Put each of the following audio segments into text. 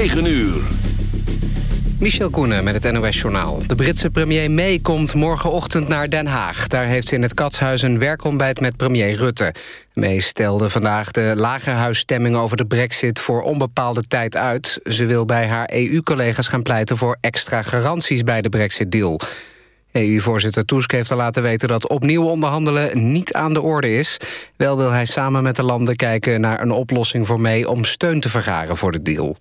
9 uur. Michel Koenen met het NOS-journaal. De Britse premier May komt morgenochtend naar Den Haag. Daar heeft ze in het Katshuis een werkontbijt met premier Rutte. May stelde vandaag de lagerhuisstemming over de brexit... voor onbepaalde tijd uit. Ze wil bij haar EU-collega's gaan pleiten voor extra garanties bij de brexit-deal. EU-voorzitter Tusk heeft al laten weten dat opnieuw onderhandelen niet aan de orde is. Wel wil hij samen met de landen kijken naar een oplossing voor May... om steun te vergaren voor de deal.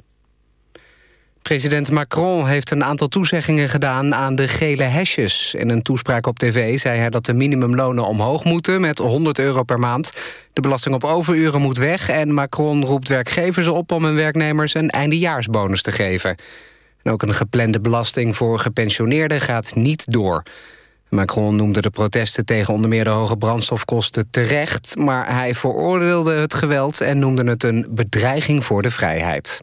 President Macron heeft een aantal toezeggingen gedaan aan de gele hesjes. In een toespraak op tv zei hij dat de minimumlonen omhoog moeten... met 100 euro per maand. De belasting op overuren moet weg... en Macron roept werkgevers op om hun werknemers een eindejaarsbonus te geven. En ook een geplande belasting voor gepensioneerden gaat niet door. Macron noemde de protesten tegen onder meer de hoge brandstofkosten terecht... maar hij veroordeelde het geweld en noemde het een bedreiging voor de vrijheid.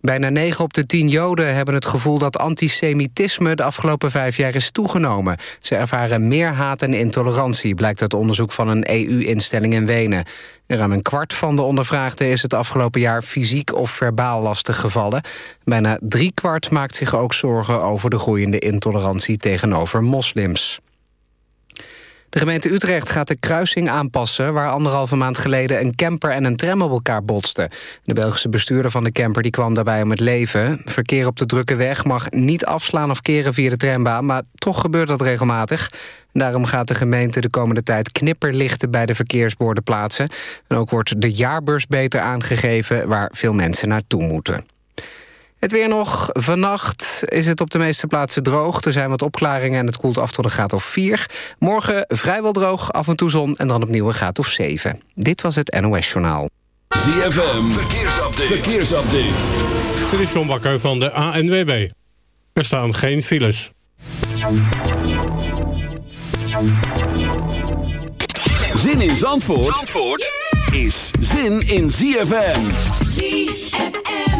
Bijna 9 op de 10 Joden hebben het gevoel dat antisemitisme de afgelopen vijf jaar is toegenomen. Ze ervaren meer haat en intolerantie, blijkt uit onderzoek van een EU-instelling in Wenen. Ruim een kwart van de ondervraagden is het afgelopen jaar fysiek of verbaal lastig gevallen. Bijna drie kwart maakt zich ook zorgen over de groeiende intolerantie tegenover moslims. De gemeente Utrecht gaat de kruising aanpassen... waar anderhalve maand geleden een camper en een tram op elkaar botsten. De Belgische bestuurder van de camper die kwam daarbij om het leven. Verkeer op de drukke weg mag niet afslaan of keren via de trambaan... maar toch gebeurt dat regelmatig. Daarom gaat de gemeente de komende tijd knipperlichten... bij de verkeersborden plaatsen. En ook wordt de jaarbeurs beter aangegeven... waar veel mensen naartoe moeten. Het weer nog. Vannacht is het op de meeste plaatsen droog. Er zijn wat opklaringen en het koelt af tot een graad of 4. Morgen vrijwel droog, af en toe zon en dan opnieuw een graad of 7. Dit was het NOS Journaal. ZFM, verkeersupdate. verkeersupdate. Dit is John Bakker van de ANWB. Er staan geen files. Zin in Zandvoort, Zandvoort? is zin in ZFM. ZFM.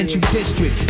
Residential district.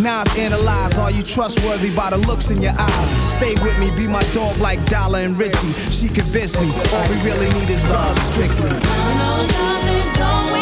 Now I've analyzed, are you trustworthy by the looks in your eyes? Stay with me, be my dog like Dollar and Richie. She convinced me, all we really need is love strictly. love is all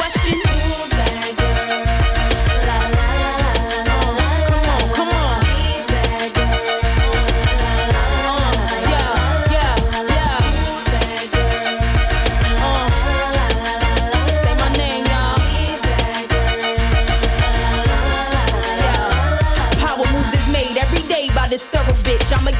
question. Who's that?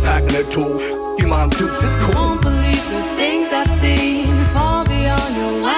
a. You mom dukes is cool. Won't believe the things I've seen far beyond your wildest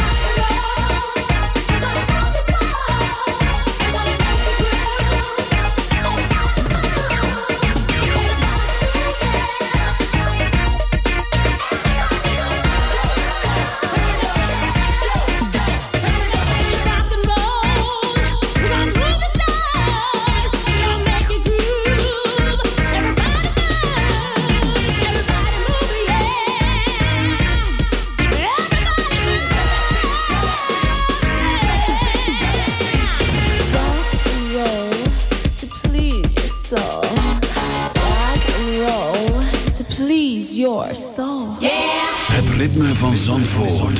Van Zandvoort.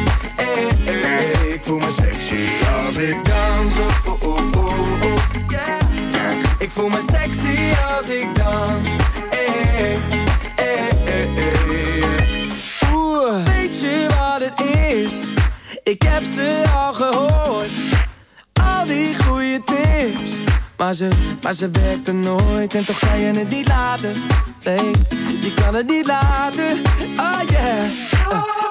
hey. Ik voel me sexy als ik dans. Oh, oh, oh, yeah. Ik voel me sexy als ik dans. Hey, hey, hey. Oeh, weet je wat het is? Ik heb ze al gehoord. Al die goede tips. Maar ze, maar ze werkte nooit en toch kan je het niet laten. Nee, je kan het niet laten. Oh yeah.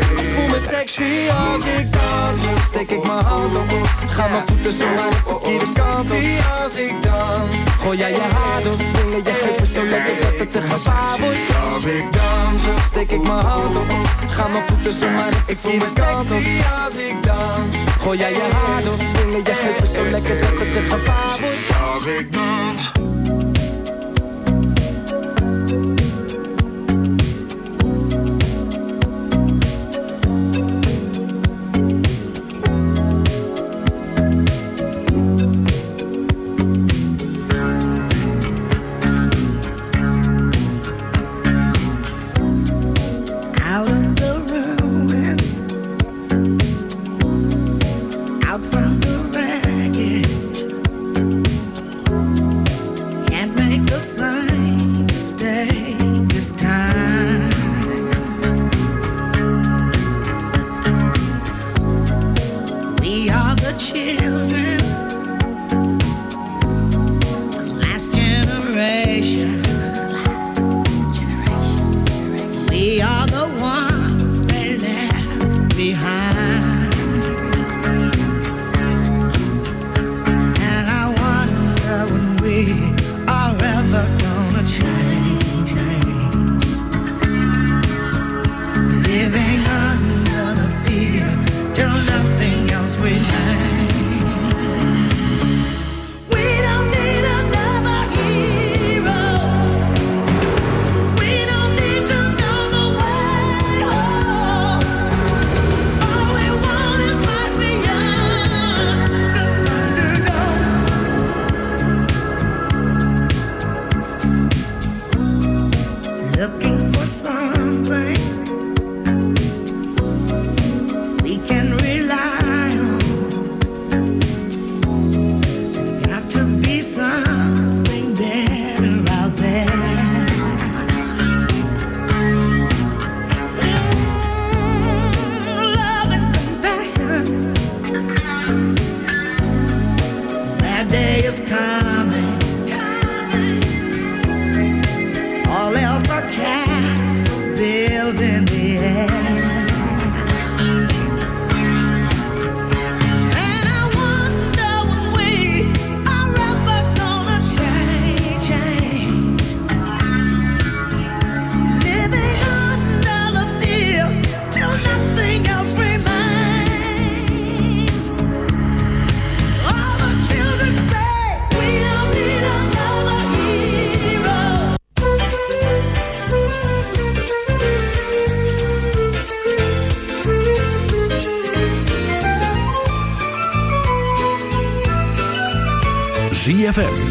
Sexy als ik dans. Steek ik mijn hand op. Ga mijn voeten zo de verkeerde kant op. als ik dans. Gooi jij je haar door, swingen je heupen zo lekker dat het te gevaar wordt. Als ik dans, steek ik mijn hand op. Ga mijn voeten zo naar de verkeerde kant op. als ik dans. Gooi jij je haar door, swingen je heupen zo lekker dat het te gevaar wordt. Als ik dans.